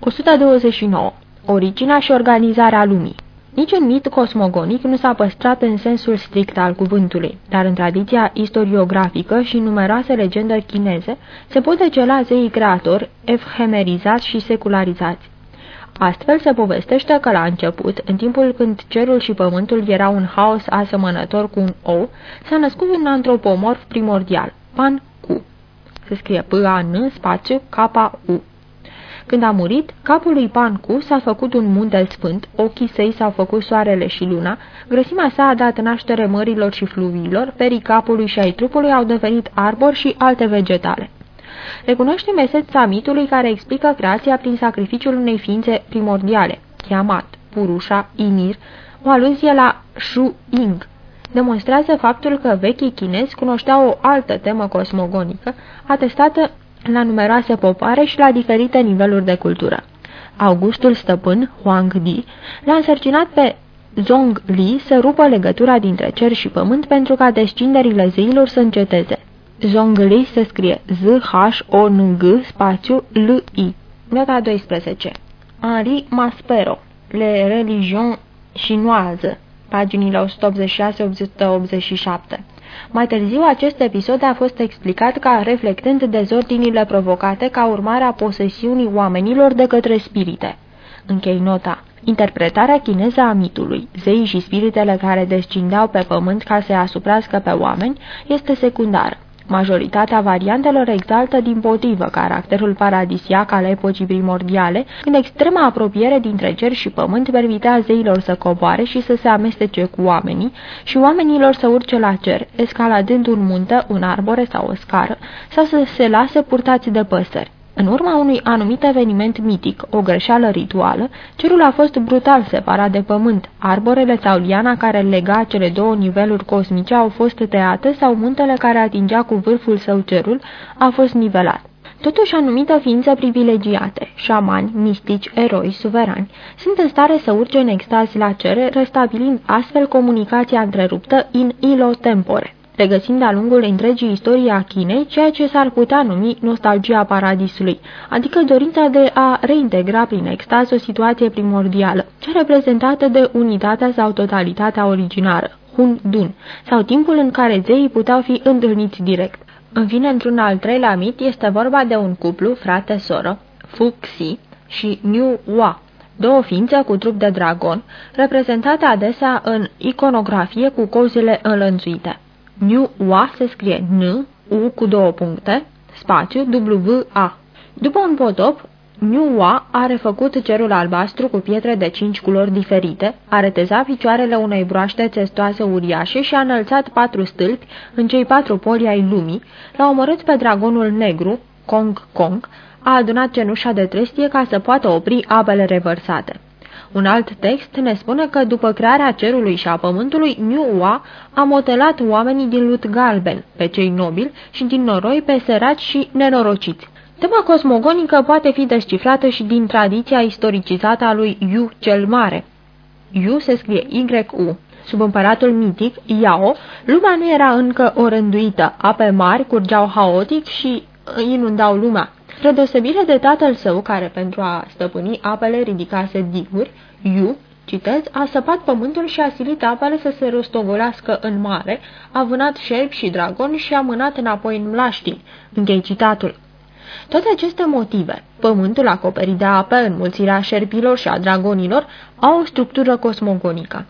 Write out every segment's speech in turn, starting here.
129. Originea și organizarea lumii Niciun mit cosmogonic nu s-a păstrat în sensul strict al cuvântului, dar în tradiția istoriografică și în numeroase legende chineze se pot decela zeii creatori, efhemerizați și secularizați. Astfel se povestește că la început, în timpul când cerul și pământul erau un haos asemănător cu un ou, s-a născut un antropomorf primordial, Pan Ku. Se scrie P-A-N spațiu K-U. Când a murit, capul lui Pancu s-a făcut un munte sfânt, ochii săi s-au făcut soarele și luna, grăsimea sa a dat naștere mărilor și fluviilor, perii capului și ai trupului au devenit arbori și alte vegetale. Recunoaștem esența mitului care explică creația prin sacrificiul unei ființe primordiale, Chiamat, Purusha, Inir, o aluzie la Shu Ying. Demonstrează faptul că vechii chinezi cunoșteau o altă temă cosmogonică, atestată la numeroase popoare și la diferite niveluri de cultură. Augustul stăpân, Huang Di, l-a însărcinat pe Zhong Li să rupă legătura dintre cer și pământ pentru ca descinderile zeilor să înceteze. Zhong Li se scrie Z-H-O-N-G spațiu L-I. Nota 12 Henri Maspero Le religion chinoise paginile 186-187 mai târziu, acest episod a fost explicat ca reflectând dezordinile provocate ca urmare a posesiunii oamenilor de către spirite. Închei nota. Interpretarea chineză a mitului, zeii și spiritele care descindeau pe pământ ca să asuprească pe oameni, este secundară. Majoritatea variantelor exaltă din potrivă caracterul paradisiac al epocii primordiale, când extrema apropiere dintre cer și pământ permitea zeilor să coboare și să se amestece cu oamenii și oamenilor să urce la cer, escaladând un munte, un arbore sau o scară, sau să se lase purtați de păsări. În urma unui anumit eveniment mitic, o greșeală rituală, cerul a fost brutal separat de pământ. Arborele sau liana care lega cele două niveluri cosmice au fost tăiate sau muntele care atingea cu vârful său cerul a fost nivelat. Totuși, anumite ființe privilegiate, șamani, mistici, eroi, suverani, sunt în stare să urce în extaz la cer, restabilind astfel comunicația întreruptă in ilo tempore regăsind de-a lungul întregii istorii a Chinei ceea ce s-ar putea numi nostalgia paradisului, adică dorința de a reintegra prin extaz o situație primordială, cea reprezentată de unitatea sau totalitatea originară, Hun Dun, sau timpul în care zeii puteau fi întâlniți direct. În fine, într-un al treilea mit este vorba de un cuplu, frate-soră, Fu Xi și Niu Hua, două ființe cu trup de dragon, reprezentate adesea în iconografie cu cozile înlănțuite. New Wa se scrie N, U cu două puncte, spațiu W, A. După un potop, New Wa a refăcut cerul albastru cu pietre de cinci culori diferite, a retezat picioarele unei broaște testoase uriașe și a înălțat patru stâlpi în cei patru poli ai lumii, l-a omorât pe dragonul negru, Kong Kong, a adunat cenușa de trestie ca să poată opri apele revărsate. Un alt text ne spune că după crearea cerului și a pământului, Niua a motelat oamenii din lut galben, pe cei nobili și din noroi pe săraci și nenorociți. Tema cosmogonică poate fi descifrată și din tradiția istoricizată a lui Yu cel Mare. Yu se scrie Y-U. Sub împăratul mitic, Iao, lumea nu era încă orânduită, ape mari curgeau haotic și inundau lumea. Spre deosebire de tatăl său, care pentru a stăpâni apele ridicase diguri, Yu, citez, a săpat pământul și a silit apele să se rostogolească în mare, a vânat șerpi și dragoni și a mânat înapoi în mlaștini. Închei citatul. Toate aceste motive, pământul acoperit de apă, înmulțirea șerpilor și a dragonilor, au o structură cosmogonică.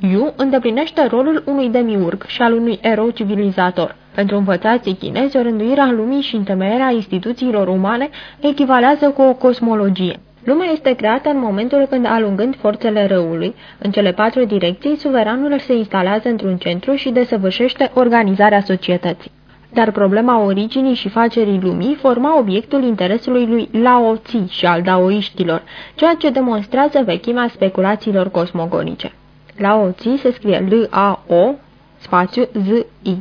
Yu îndeplinește rolul unui demiurg și al unui erou civilizator. Pentru învățații chinezi, o rânduirea lumii și întemeierea instituțiilor umane echivalează cu o cosmologie. Lumea este creată în momentul când, alungând forțele răului, în cele patru direcții, suveranul se instalează într-un centru și desăvârșește organizarea societății. Dar problema originii și facerii lumii forma obiectul interesului lui Lao Tzu și al daoiștilor, ceea ce demonstrează vechimea speculațiilor cosmogonice. Lao Tzu se scrie L-A-O, spațiu Z-I.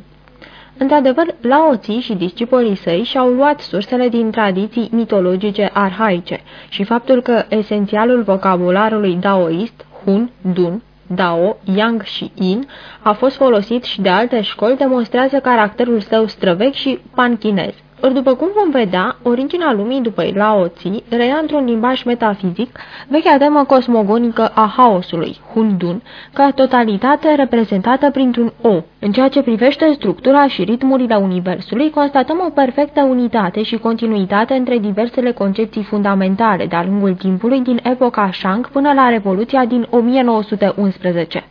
Într-adevăr, Lao Tzu și discipolii săi și-au luat sursele din tradiții mitologice arhaice și faptul că esențialul vocabularului daoist, Hun, Dun, Dao, Yang și Yin, a fost folosit și de alte școli demonstrează caracterul său străvechi și panchinez. Ori după cum vom vedea, originea lumii după Lao Tzu reia într-un limbaj metafizic vechea temă cosmogonică a haosului, Hundun, ca totalitate reprezentată printr-un O. În ceea ce privește structura și ritmurile Universului, constatăm o perfectă unitate și continuitate între diversele concepții fundamentale de-a lungul timpului din epoca Shang până la Revoluția din 1911.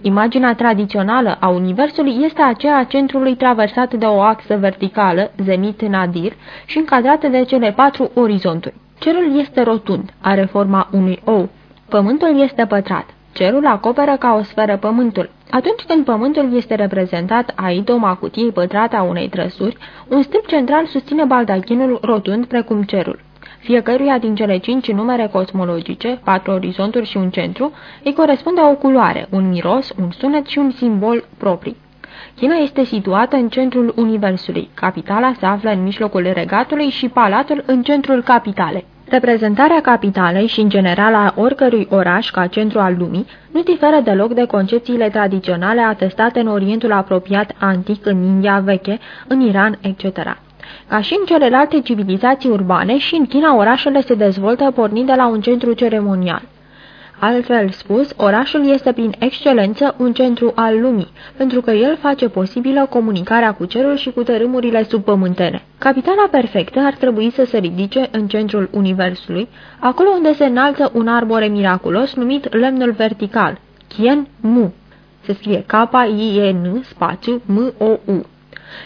Imaginea tradițională a Universului este aceea a centrului traversat de o axă verticală, zenit-nadir, și încadrată de cele patru orizonturi. Cerul este rotund, are forma unui ou. Pământul este pătrat. Cerul acoperă ca o sferă pământul. Atunci când pământul este reprezentat a idoma cutiei pătrate a unei trăsuri, un stâlp central susține baldachinul rotund precum cerul. Fiecăruia din cele cinci numere cosmologice, patru orizonturi și un centru, îi corespunde o culoare, un miros, un sunet și un simbol proprii. China este situată în centrul Universului. Capitala se află în mijlocul regatului și palatul în centrul capitalei. Reprezentarea capitalei și, în general, a oricărui oraș ca centru al lumii nu diferă deloc de concepțiile tradiționale atestate în Orientul apropiat antic, în India veche, în Iran, etc. Ca și în celelalte civilizații urbane, și în China orașele se dezvoltă pornind de la un centru ceremonial. Altfel spus, orașul este prin excelență un centru al lumii, pentru că el face posibilă comunicarea cu cerul și cu tărâmurile subpământene. Capitala perfectă ar trebui să se ridice în centrul universului, acolo unde se înalță un arbore miraculos numit lemnul vertical, Kien Mu. Se scrie K-I-E-N spațiu M-O-U.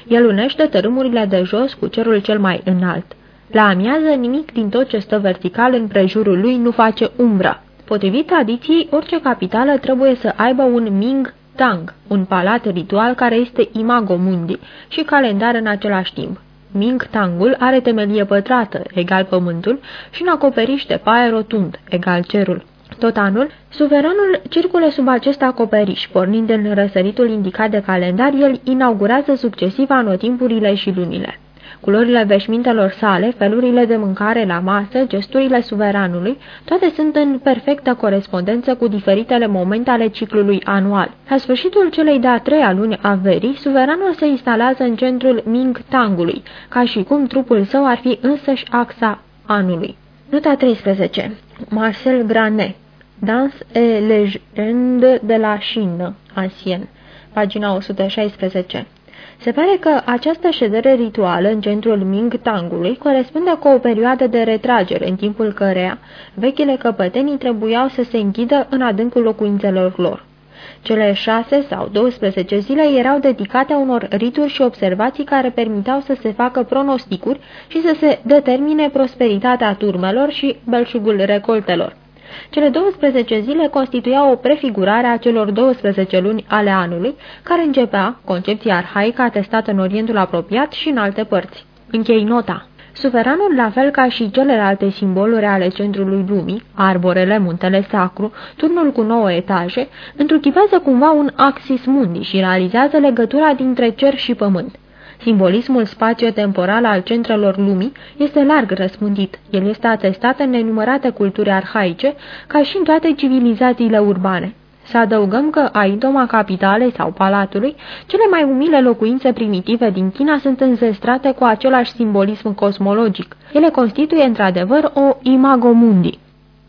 El unește tărâmurile de jos cu cerul cel mai înalt. La amiază, nimic din tot ce stă vertical în prejurul lui nu face umbră. Potrivit tradiției, orice capitală trebuie să aibă un Ming Tang, un palat ritual care este imago mundi și calendar în același timp. Ming Tangul are temelie pătrată, egal pământul, și un acoperiș de paie rotund, egal cerul. Tot anul, suveranul circule sub acest acoperiș, pornind în răsăritul indicat de calendar, el inaugurează succesiv anotimpurile și lunile. Culorile veșmintelor sale, felurile de mâncare la masă, gesturile suveranului, toate sunt în perfectă corespondență cu diferitele momente ale ciclului anual. La sfârșitul celei de-a treia luni a verii, suveranul se instalează în centrul Ming Tangului, ca și cum trupul său ar fi însăși axa anului. Nota 13. Marcel Granet Dans et légende de la Chine, ancien, pagina 116. Se pare că această ședere rituală în centrul Ming Tangului corespunde cu o perioadă de retragere în timpul căreia vechile căpătenii trebuiau să se închidă în adâncul locuințelor lor. Cele șase sau 12 zile erau dedicate unor rituri și observații care permiteau să se facă pronosticuri și să se determine prosperitatea turmelor și belșugul recoltelor. Cele 12 zile constituiau o prefigurare a celor 12 luni ale anului, care începea, concepția arhaică atestată în Orientul apropiat și în alte părți. Închei nota. Suveranul, la fel ca și celelalte simboluri ale centrului lumii, arborele, muntele sacru, turnul cu nouă etaje, întruchipează cumva un axis mundi și realizează legătura dintre cer și pământ. Simbolismul spațio-temporal al centrelor lumii este larg răspândit. El este atestat în nenumărate culturi arhaice, ca și în toate civilizațiile urbane. Să adăugăm că aidoma capitalei sau palatului, cele mai umile locuințe primitive din China sunt înzestrate cu același simbolism cosmologic. Ele constituie într-adevăr o imago mundi.